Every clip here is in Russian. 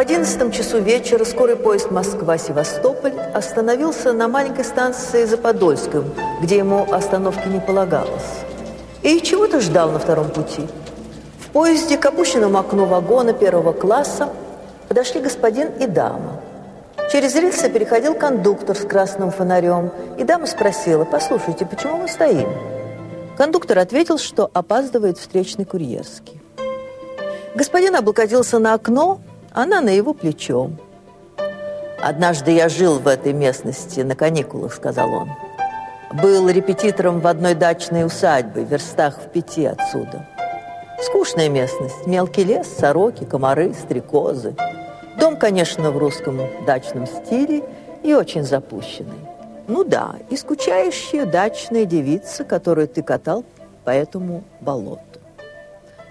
одиннадцатом часу вечера скорый поезд Москва-Севастополь остановился на маленькой станции Заподольском, где ему остановки не полагалось. И чего-то ждал на втором пути. В поезде к опущенному окну вагона первого класса подошли господин и дама. Через рельсы переходил кондуктор с красным фонарем, и дама спросила, «Послушайте, почему мы стоим?» Кондуктор ответил, что опаздывает встречный курьерский. Господин облокотился на окно, она на его плечо. «Однажды я жил в этой местности на каникулах», — сказал он. «Был репетитором в одной дачной усадьбе, в верстах в пяти отсюда. Скучная местность, мелкий лес, сороки, комары, стрекозы. Дом, конечно, в русском дачном стиле и очень запущенный. Ну да, и скучающая дачная девица, которую ты катал по этому болоту.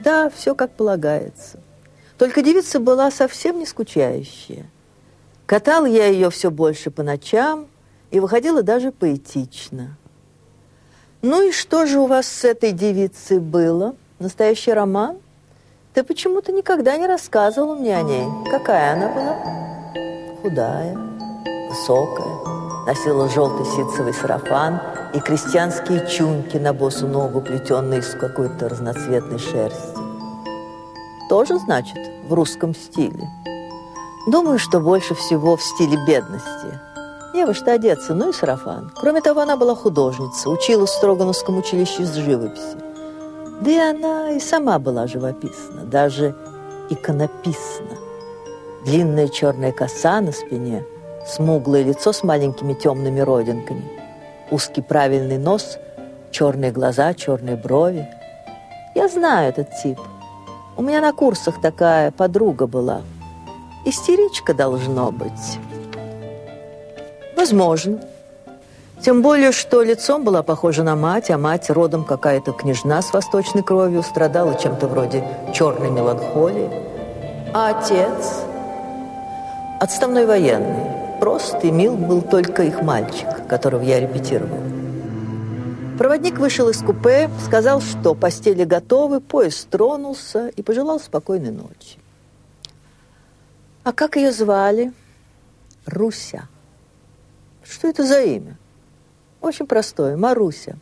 Да, все как полагается. Только девица была совсем не скучающая. Катал я ее все больше по ночам и выходила даже поэтично. Ну и что же у вас с этой девицей было? Настоящий роман? Ты почему-то никогда не рассказывала мне о ней. Какая она была? Худая, высокая, носила желтый ситцевый сарафан и крестьянские чунки на босу ногу, плетенные из какой-то разноцветной шерсти. Тоже, значит, в русском стиле. Думаю, что больше всего в стиле бедности. Не во что одеться, ну и сарафан. Кроме того, она была художница, учила в Строгановском училище с живописи. Да и она и сама была живописна, даже иконописна. Длинная черная коса на спине, смуглое лицо с маленькими темными родинками, узкий правильный нос, черные глаза, черные брови. Я знаю этот тип. У меня на курсах такая подруга была. Истеричка должно быть. Возможно. Тем более, что лицом была похожа на мать, а мать родом какая-то княжна с восточной кровью, страдала чем-то вроде черной меланхолии. А отец? Отставной военный. Прост и мил был только их мальчик, которого я репетировал. Проводник вышел из купе, сказал, что постели готовы, поезд тронулся и пожелал спокойной ночи. А как ее звали? Руся. Что это за имя? Очень простое. Маруся.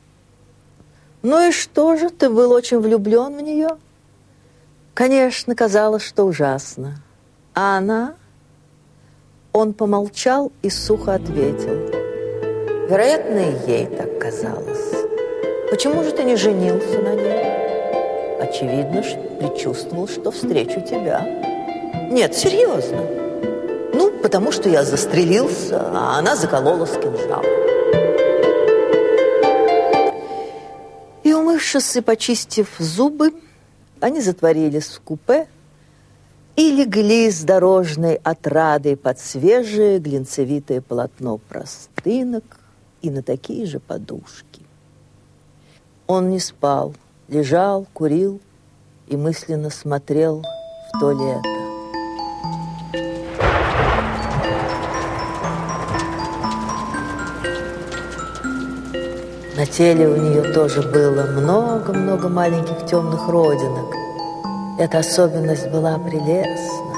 Ну и что же, ты был очень влюблен в нее? Конечно, казалось, что ужасно. А она? Он помолчал и сухо ответил. Вероятно, ей так казалось. Почему же ты не женился на ней? Очевидно, что предчувствовал, что встречу тебя. Нет, серьезно. Ну, потому что я застрелился, а она заколола с кинжалом. Умывшись и почистив зубы, они затворились в купе и легли с дорожной отрадой под свежее глинцевитое полотно простынок и на такие же подушки. Он не спал, лежал, курил и мысленно смотрел в то лето. На теле у нее тоже было много-много маленьких темных родинок. Эта особенность была прелестна.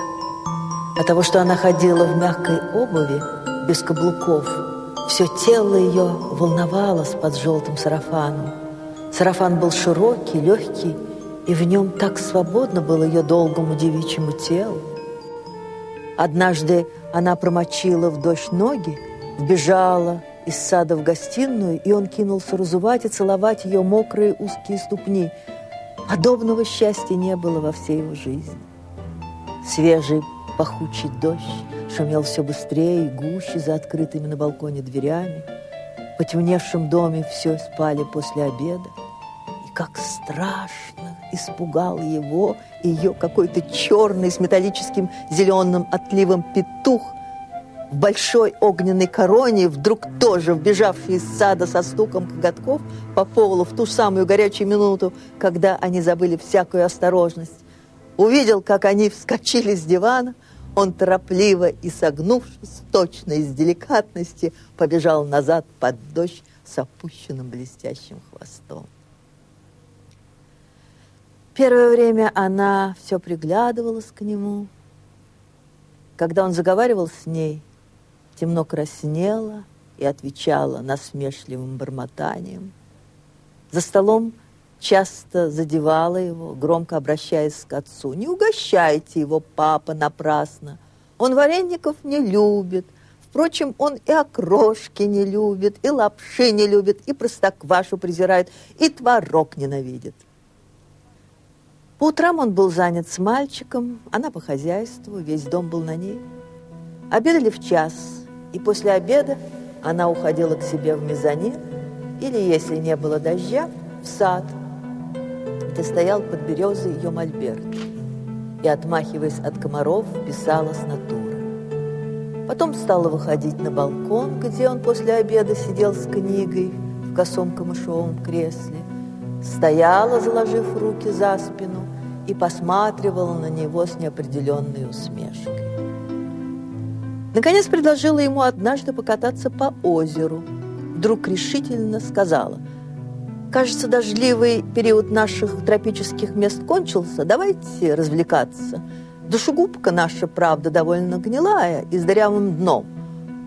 От того, что она ходила в мягкой обуви, без каблуков, все тело ее волновалось под желтым сарафаном. Сарафан был широкий, легкий, и в нем так свободно было ее долгому девичьему телу. Однажды она промочила в дождь ноги, вбежала из сада в гостиную, и он кинулся разувать и целовать ее мокрые узкие ступни. Подобного счастья не было во всей его жизни. Свежий пахучий дождь шумел все быстрее и гуще за открытыми на балконе дверями. В потемневшем доме все спали после обеда. Как страшно испугал его ее какой-то черный с металлическим зеленым отливом петух – в большой огненной короне, вдруг тоже вбежавший из сада со стуком коготков по полу в ту самую горячую минуту, когда они забыли всякую осторожность, увидел, как они вскочили с дивана, он торопливо и согнувшись, точно из деликатности, побежал назад под дождь с опущенным блестящим хвостом. Первое время она все приглядывалась к нему, Когда он заговаривал с ней, темно краснела и отвечала насмешливым бормотанием. За столом часто задевала его, громко обращаясь к отцу. «Не угощайте его, папа, напрасно. Он вареников не любит. Впрочем, он и окрошки не любит, и лапши не любит, и простоквашу презирает, и творог ненавидит». По утрам он был занят с мальчиком, она по хозяйству, весь дом был на ней. Обедали в час, и после обеда она уходила к себе в мезонин, или, если не было дождя, в сад, где стоял под березой ее мольберт, и, отмахиваясь от комаров, писала с натуры. Потом стала выходить на балкон, где он после обеда сидел с книгой в косом камышовом кресле, стояла, заложив руки за спину, и посматривала на него с неопределенной усмешкой. Наконец предложила ему однажды покататься по озеру. Вдруг решительно сказала, «Кажется, дождливый период наших тропических мест кончился. Давайте развлекаться. Душегубка наша, правда, довольно гнилая и с дырявым дном.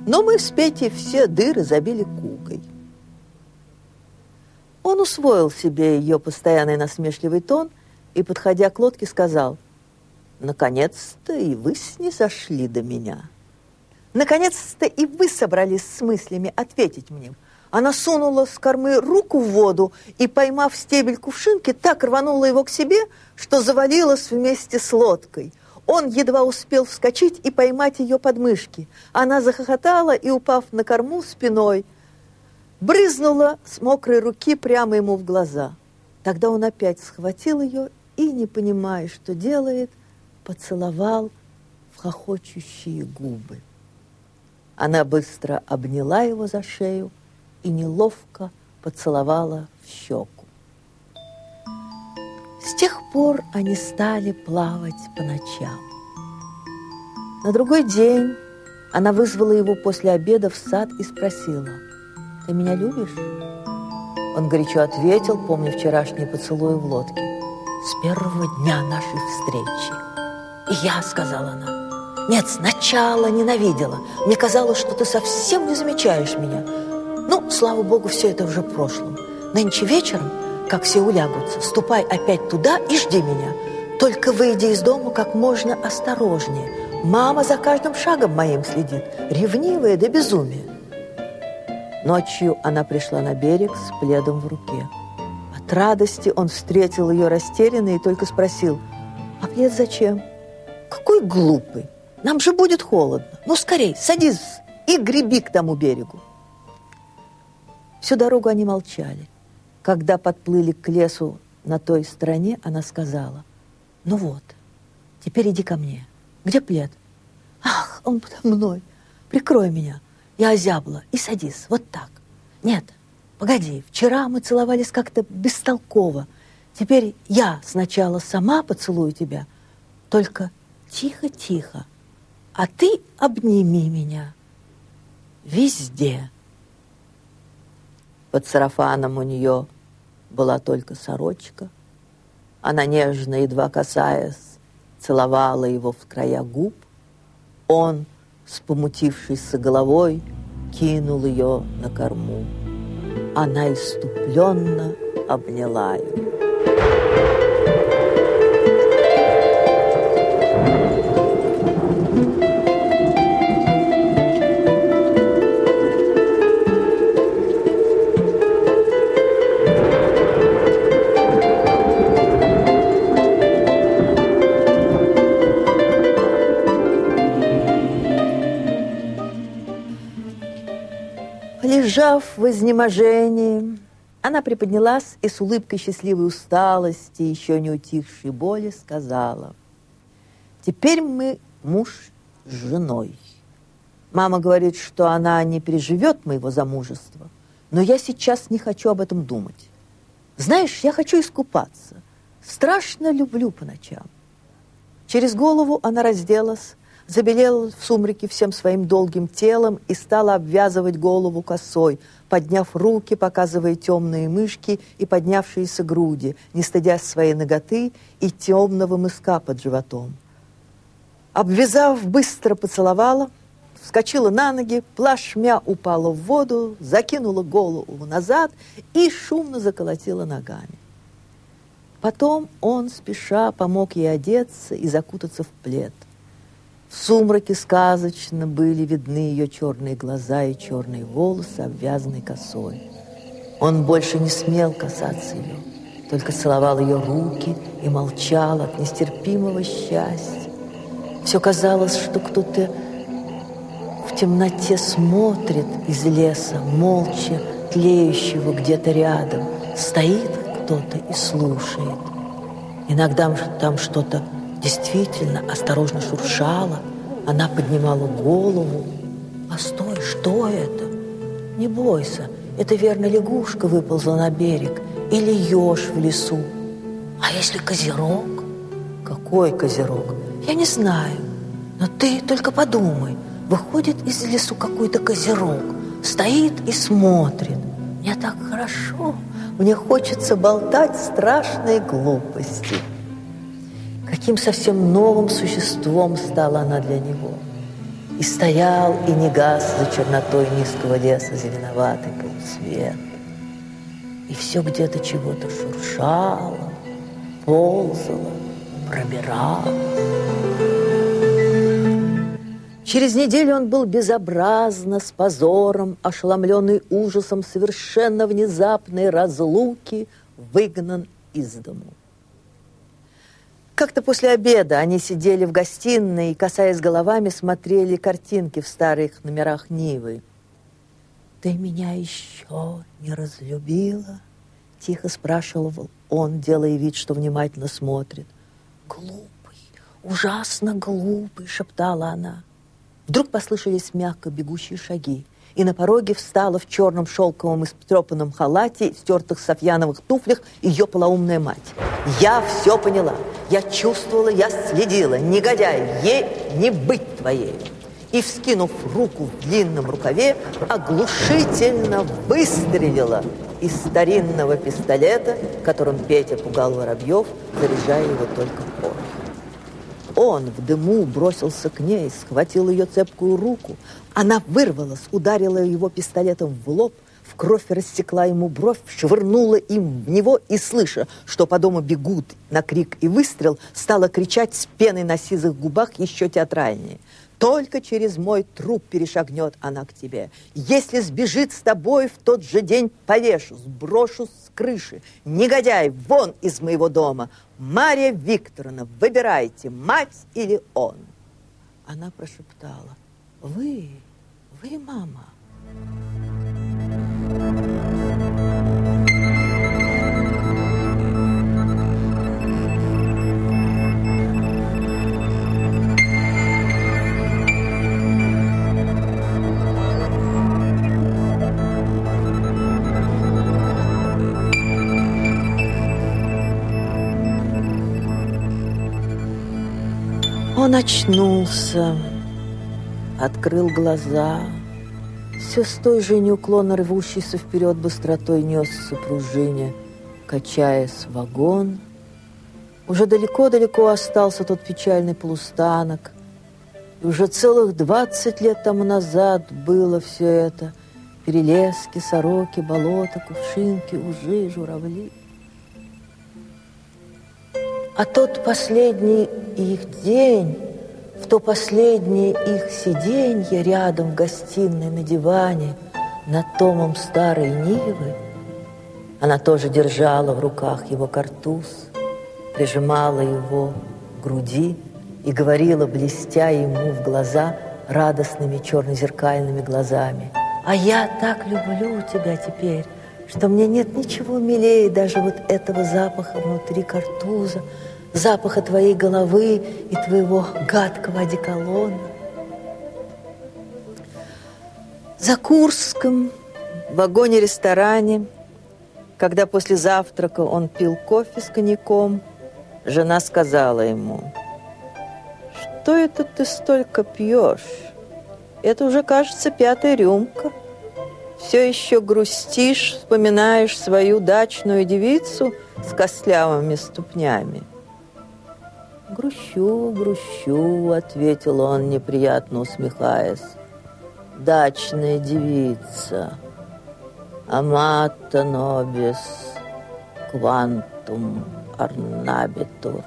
Но мы с Петей все дыры забили кукой». Он усвоил себе ее постоянный насмешливый тон и, подходя к лодке, сказал, «Наконец-то и вы снизошли до меня». Наконец-то и вы собрались с мыслями ответить мне. Она сунула с кормы руку в воду и, поймав стебель кувшинки, так рванула его к себе, что завалилась вместе с лодкой. Он едва успел вскочить и поймать ее подмышки. Она захохотала и, упав на корму спиной, брызнула с мокрой руки прямо ему в глаза. Тогда он опять схватил ее и, не понимая, что делает, поцеловал в хохочущие губы. Она быстро обняла его за шею и неловко поцеловала в щеку. С тех пор они стали плавать по ночам. На другой день она вызвала его после обеда в сад и спросила, «Ты меня любишь?» Он горячо ответил, помня вчерашний поцелуй в лодке, «С первого дня нашей встречи». «И я», — сказала она, нет, сначала ненавидела. Мне казалось, что ты совсем не замечаешь меня. Ну, слава богу, все это уже в прошлом. Нынче вечером, как все улягутся, ступай опять туда и жди меня. Только выйди из дома как можно осторожнее. Мама за каждым шагом моим следит, ревнивая до безумия. Ночью она пришла на берег с пледом в руке. От радости он встретил ее растерянно и только спросил, «А плед зачем?» «Какой глупый! Нам же будет холодно. Ну, скорей, садись и греби к тому берегу. Всю дорогу они молчали. Когда подплыли к лесу на той стороне, она сказала, «Ну вот, теперь иди ко мне. Где плед?» «Ах, он подо мной. Прикрой меня. Я озябла. И садись. Вот так. Нет, погоди. Вчера мы целовались как-то бестолково. Теперь я сначала сама поцелую тебя. Только тихо-тихо а ты обними меня везде. Под сарафаном у нее была только сорочка. Она нежно, едва касаясь, целовала его в края губ. Он, с помутившейся головой, кинул ее на корму. Она иступленно обняла его. Лежав в изнеможении, она приподнялась и с улыбкой счастливой усталости, еще не утихшей боли, сказала, «Теперь мы муж с женой. Мама говорит, что она не переживет моего замужества, но я сейчас не хочу об этом думать. Знаешь, я хочу искупаться. Страшно люблю по ночам». Через голову она разделась, забелел в сумраке всем своим долгим телом и стала обвязывать голову косой, подняв руки, показывая темные мышки и поднявшиеся груди, не стыдясь своей ноготы и темного мыска под животом. Обвязав, быстро поцеловала, вскочила на ноги, плашмя упала в воду, закинула голову назад и шумно заколотила ногами. Потом он, спеша, помог ей одеться и закутаться в плед. В сумраке сказочно были видны ее черные глаза и черные волосы, обвязанные косой. Он больше не смел касаться ее, только целовал ее руки и молчал от нестерпимого счастья. Все казалось, что кто-то в темноте смотрит из леса, молча, тлеющего где-то рядом. Стоит кто-то и слушает. Иногда там что-то действительно осторожно шуршало. Она поднимала голову. «А стой, что это?» «Не бойся, это верно лягушка выползла на берег или еж в лесу. А если козерог? Какой козерог? Я не знаю. Но ты только подумай. Выходит из лесу какой-то козерог, стоит и смотрит. Мне так хорошо. Мне хочется болтать страшные глупости. Каким совсем новым существом стала она для него. И стоял, и не гас за чернотой низкого леса зеленоватый полусвет. И все где-то чего-то шуршало, ползало, пробирало. Через неделю он был безобразно, с позором, ошеломленный ужасом совершенно внезапной разлуки, выгнан из дому. Как-то после обеда они сидели в гостиной и, касаясь головами, смотрели картинки в старых номерах Нивы. «Ты меня еще не разлюбила?» Тихо спрашивал он, делая вид, что внимательно смотрит. «Глупый, ужасно глупый!» — шептала она. Вдруг послышались мягко бегущие шаги, и на пороге встала в черном шелковом истрепанном халате и стертых софьяновых туфлях ее полоумная мать. «Я все поняла, я чувствовала, я следила, негодяй, ей не быть твоей!» И, вскинув руку в длинном рукаве, оглушительно выстрелила из старинного пистолета, которым Петя пугал воробьев, заряжая его только позже. Он в дыму бросился к ней, схватил ее цепкую руку. Она вырвалась, ударила его пистолетом в лоб, в кровь рассекла ему бровь, швырнула им в него и, слыша, что по дому бегут на крик и выстрел, стала кричать с пеной на сизых губах еще театральнее. Только через мой труп перешагнет она к тебе. Если сбежит с тобой, в тот же день повешу, сброшу с крыши. Негодяй, вон из моего дома. Мария Викторовна, выбирайте, мать или он. Она прошептала, вы, вы мама. Он очнулся, открыл глаза, все с той же неуклонно рвущейся вперед быстротой несся пружине, качаясь вагон. Уже далеко-далеко остался тот печальный полустанок, и уже целых двадцать лет тому назад было все это. Перелески, сороки, болота, кувшинки, ужи, журавли. А тот последний их день, в то последнее их сиденье рядом в гостиной на диване над томом старой Нивы, она тоже держала в руках его картуз, прижимала его к груди и говорила, блестя ему в глаза радостными черно-зеркальными глазами. «А я так люблю тебя теперь!» что мне нет ничего милее даже вот этого запаха внутри картуза, запаха твоей головы и твоего гадкого одеколона. За Курском, в вагоне-ресторане, когда после завтрака он пил кофе с коньяком, жена сказала ему, «Что это ты столько пьешь? Это уже, кажется, пятая рюмка» все еще грустишь, вспоминаешь свою дачную девицу с костлявыми ступнями. Грущу, грущу», — ответил он, неприятно усмехаясь. «Дачная девица, амата нобис, квантум арнабитур,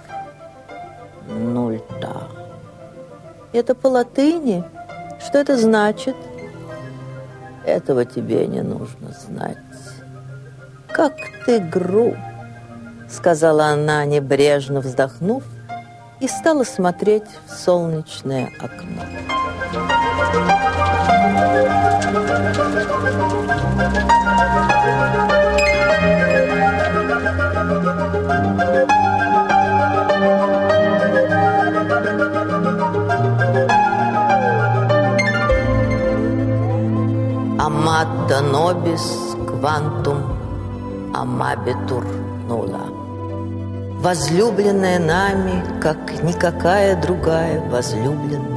нульта». «Это по латыни? Что это значит?» «Этого тебе не нужно знать. Как ты груб!» сказала она, небрежно вздохнув, и стала смотреть в солнечное окно. Аматта нобис квантум амабитур нула возлюбленная нами, как никакая другая возлюбленная.